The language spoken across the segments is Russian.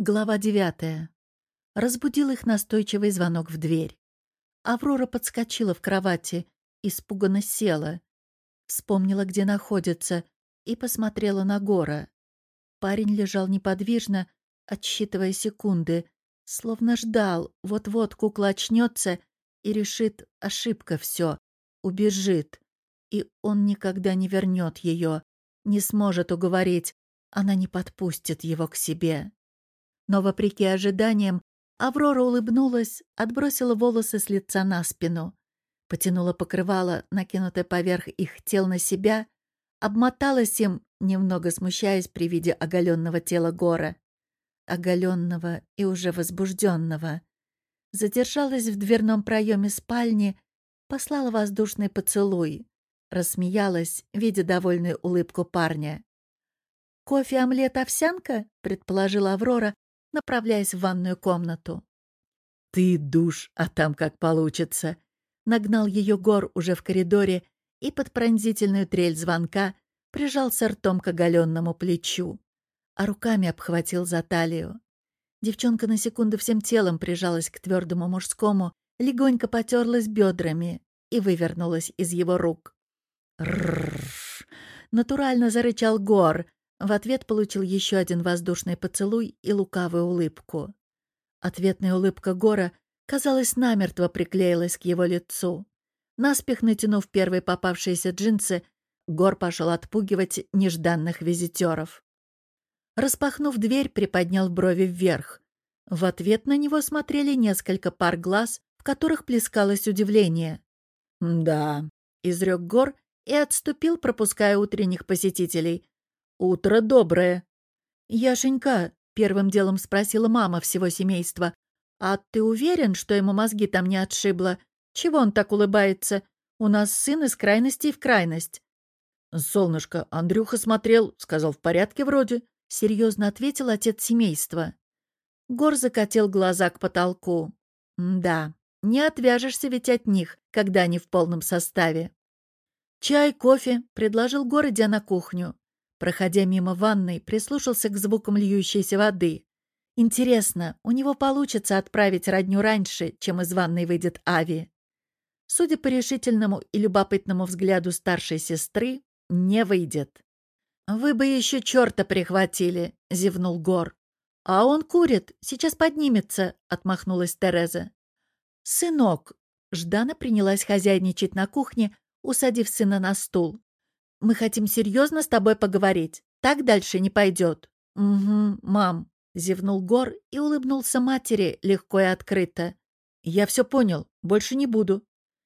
Глава девятая. Разбудил их настойчивый звонок в дверь. Аврора подскочила в кровати, испуганно села. Вспомнила, где находится, и посмотрела на Гора. Парень лежал неподвижно, отсчитывая секунды, словно ждал, вот-вот кукла очнется и решит, ошибка все, убежит. И он никогда не вернет ее, не сможет уговорить, она не подпустит его к себе. Но, вопреки ожиданиям, Аврора улыбнулась, отбросила волосы с лица на спину, потянула покрывало, накинутое поверх их тел на себя, обмоталась им, немного смущаясь при виде оголенного тела Гора. Оголенного и уже возбужденного. Задержалась в дверном проеме спальни, послала воздушный поцелуй. Рассмеялась, видя довольную улыбку парня. «Кофе, омлет, овсянка?» — предположила Аврора, направляясь в ванную комнату. «Ты душ, а там как получится!» Нагнал ее гор уже в коридоре и под пронзительную трель звонка прижался ртом к оголенному плечу, а руками обхватил за талию. Девчонка на секунду всем телом прижалась к твердому мужскому, легонько потерлась бедрами и вывернулась из его рук. Ррррр! Натурально зарычал Гор, в ответ получил еще один воздушный поцелуй и лукавую улыбку. Ответная улыбка Гора, казалось, намертво приклеилась к его лицу. Наспех натянув первые попавшиеся джинсы, Гор пошел отпугивать нежданных визитеров. Распахнув дверь, приподнял брови вверх. В ответ на него смотрели несколько пар глаз, в которых плескалось удивление. «Да», — изрек Гор и отступил, пропуская утренних посетителей, «Утро доброе». «Яшенька», — первым делом спросила мама всего семейства, «а ты уверен, что ему мозги там не отшибло? Чего он так улыбается? У нас сын из крайности в крайность». «Солнышко, Андрюха смотрел, сказал, в порядке вроде», — серьезно ответил отец семейства. Гор закатил глаза к потолку. «Да, не отвяжешься ведь от них, когда они в полном составе». «Чай, кофе», — предложил Гор, идя на кухню. Проходя мимо ванной, прислушался к звукам льющейся воды. Интересно, у него получится отправить родню раньше, чем из ванной выйдет Ави? Судя по решительному и любопытному взгляду старшей сестры, не выйдет. «Вы бы еще черта прихватили», — зевнул Гор. «А он курит, сейчас поднимется», — отмахнулась Тереза. «Сынок», — Ждана принялась хозяйничать на кухне, усадив сына на стул. Мы хотим серьезно с тобой поговорить. Так дальше не пойдет». «Угу, мам», — зевнул Гор и улыбнулся матери легко и открыто. «Я все понял. Больше не буду».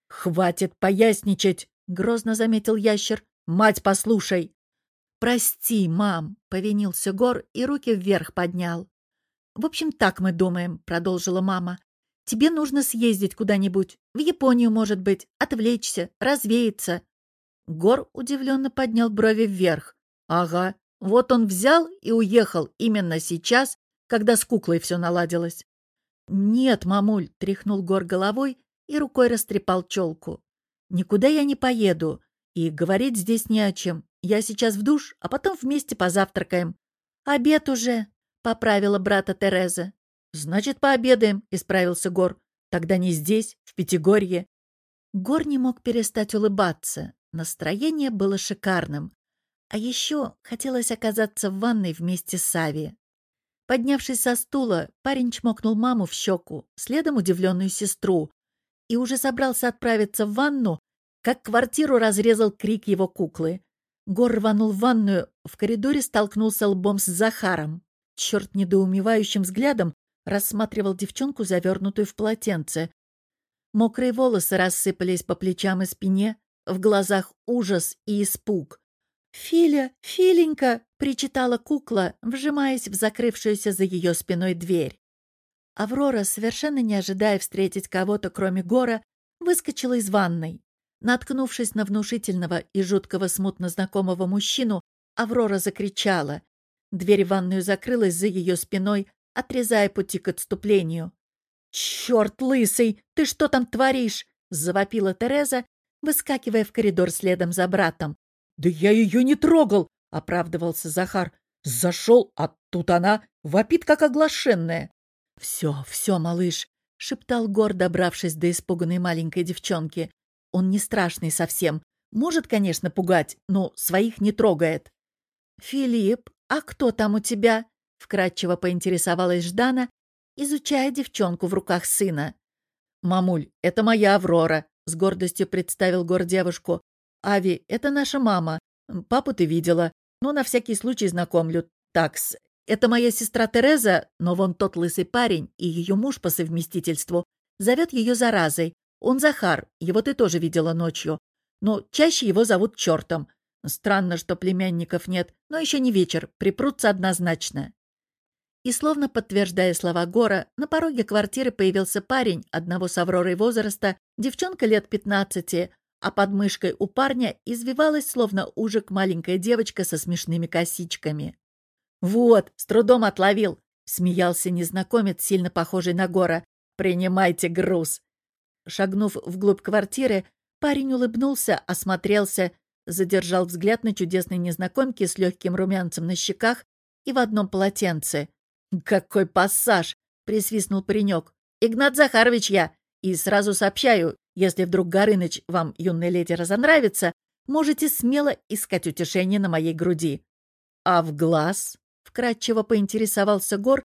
«Хватит поясничать», — грозно заметил ящер. «Мать, послушай». «Прости, мам», — повинился Гор и руки вверх поднял. «В общем, так мы думаем», — продолжила мама. «Тебе нужно съездить куда-нибудь. В Японию, может быть, отвлечься, развеяться. Гор удивленно поднял брови вверх. «Ага, вот он взял и уехал именно сейчас, когда с куклой все наладилось». «Нет, мамуль», — тряхнул Гор головой и рукой растрепал челку. «Никуда я не поеду, и говорить здесь не о чем. Я сейчас в душ, а потом вместе позавтракаем». «Обед уже», — поправила брата Тереза. «Значит, пообедаем», — исправился Гор. «Тогда не здесь, в Пятигорье». Гор не мог перестать улыбаться. Настроение было шикарным. А еще хотелось оказаться в ванной вместе с Ави. Поднявшись со стула, парень чмокнул маму в щеку, следом удивленную сестру, и уже собрался отправиться в ванну, как квартиру разрезал крик его куклы. Гор рванул в ванную, в коридоре столкнулся лбом с Захаром. Черт недоумевающим взглядом рассматривал девчонку, завернутую в полотенце. Мокрые волосы рассыпались по плечам и спине, в глазах ужас и испуг. «Филя, Филенька!» — причитала кукла, вжимаясь в закрывшуюся за ее спиной дверь. Аврора, совершенно не ожидая встретить кого-то, кроме Гора, выскочила из ванной. Наткнувшись на внушительного и жуткого смутно знакомого мужчину, Аврора закричала. Дверь в ванную закрылась за ее спиной, отрезая пути к отступлению. «Черт лысый! Ты что там творишь?» — завопила Тереза выскакивая в коридор следом за братом. «Да я ее не трогал!» — оправдывался Захар. Зашел, а тут она вопит, как оглашенная. «Все, все, малыш», — шептал Гор, добравшись до испуганной маленькой девчонки. «Он не страшный совсем. Может, конечно, пугать, но своих не трогает». «Филипп, а кто там у тебя?» — вкратчиво поинтересовалась Ждана, изучая девчонку в руках сына. «Мамуль, это моя Аврора», — с гордостью представил Гор девушку. «Ави, это наша мама. Папу ты видела, но на всякий случай знакомлю. Такс, это моя сестра Тереза, но вон тот лысый парень и ее муж по совместительству зовет ее заразой. Он Захар, его ты тоже видела ночью. Но чаще его зовут чертом. Странно, что племянников нет, но еще не вечер, припрутся однозначно. И словно подтверждая слова Гора, на пороге квартиры появился парень одного с Авророй возраста, девчонка лет пятнадцати, а под мышкой у парня извивалась словно ужик маленькая девочка со смешными косичками. «Вот, с трудом отловил!» — смеялся незнакомец, сильно похожий на Гора. «Принимайте груз!» Шагнув вглубь квартиры, парень улыбнулся, осмотрелся, задержал взгляд на чудесной незнакомке с легким румянцем на щеках и в одном полотенце. «Какой пассаж!» — присвистнул паренек. «Игнат Захарович я! И сразу сообщаю, если вдруг Горыныч вам, юная леди, разонравится, можете смело искать утешение на моей груди». «А в глаз?» — вкратчиво поинтересовался Гор,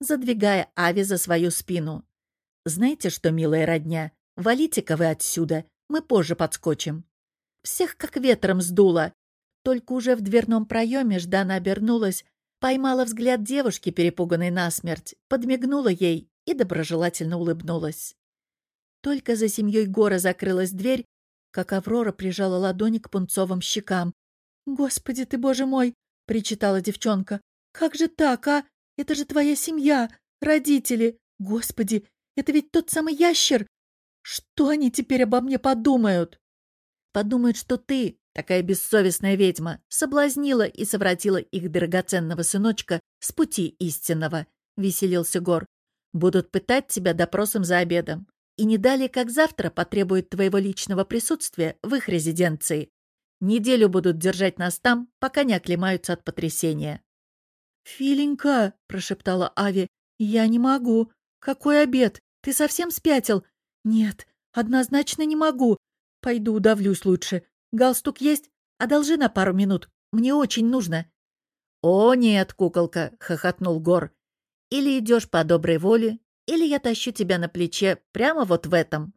задвигая Ави за свою спину. «Знаете что, милая родня, валите-ка вы отсюда, мы позже подскочим». Всех как ветром сдуло. Только уже в дверном проеме Ждана обернулась, поймала взгляд девушки, перепуганной насмерть, подмигнула ей и доброжелательно улыбнулась. Только за семьей Гора закрылась дверь, как Аврора прижала ладони к пунцовым щекам. «Господи ты, боже мой!» — причитала девчонка. «Как же так, а? Это же твоя семья, родители! Господи, это ведь тот самый ящер! Что они теперь обо мне подумают?» «Подумают, что ты, такая бессовестная ведьма, соблазнила и совратила их драгоценного сыночка с пути истинного», — веселился Гор. «Будут пытать тебя допросом за обедом и не далее, как завтра, потребуют твоего личного присутствия в их резиденции. Неделю будут держать нас там, пока не оклемаются от потрясения». «Филенька», — прошептала Ави, — «я не могу. Какой обед? Ты совсем спятил? Нет, однозначно не могу. Пойду удавлюсь лучше. Галстук есть? Одолжи на пару минут. Мне очень нужно». «О, нет, куколка», — хохотнул Гор. «Или идешь по доброй воле, или я тащу тебя на плече прямо вот в этом».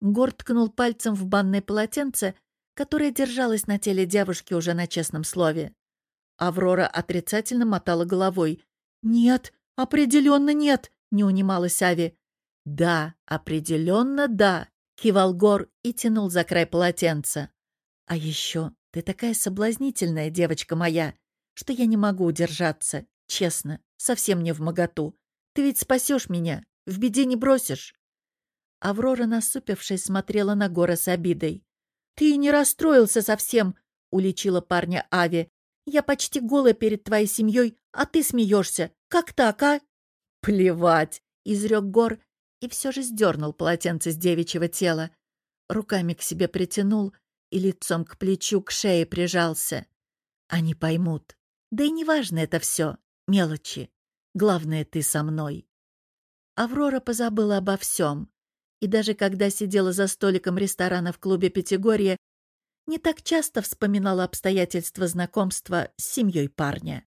Гор ткнул пальцем в банное полотенце, которое держалось на теле девушки уже на честном слове. Аврора отрицательно мотала головой. «Нет, определенно нет», — не унималась Ави. «Да, определенно да», — кивал Гор и тянул за край полотенца. «А еще ты такая соблазнительная, девочка моя, что я не могу удержаться, честно, совсем не в моготу. Ты ведь спасешь меня, в беде не бросишь». Аврора, насупившись, смотрела на Гора с обидой. «Ты не расстроился совсем», — уличила парня Ави. «Я почти голая перед твоей семьей, а ты смеешься. Как так, а?» «Плевать», — изрек Гор и все же сдернул полотенце с девичьего тела. Руками к себе притянул и лицом к плечу, к шее прижался. Они поймут. Да и неважно это все, мелочи. Главное, ты со мной. Аврора позабыла обо всем. И даже когда сидела за столиком ресторана в клубе «Пятигорье», не так часто вспоминала обстоятельства знакомства с семьей парня.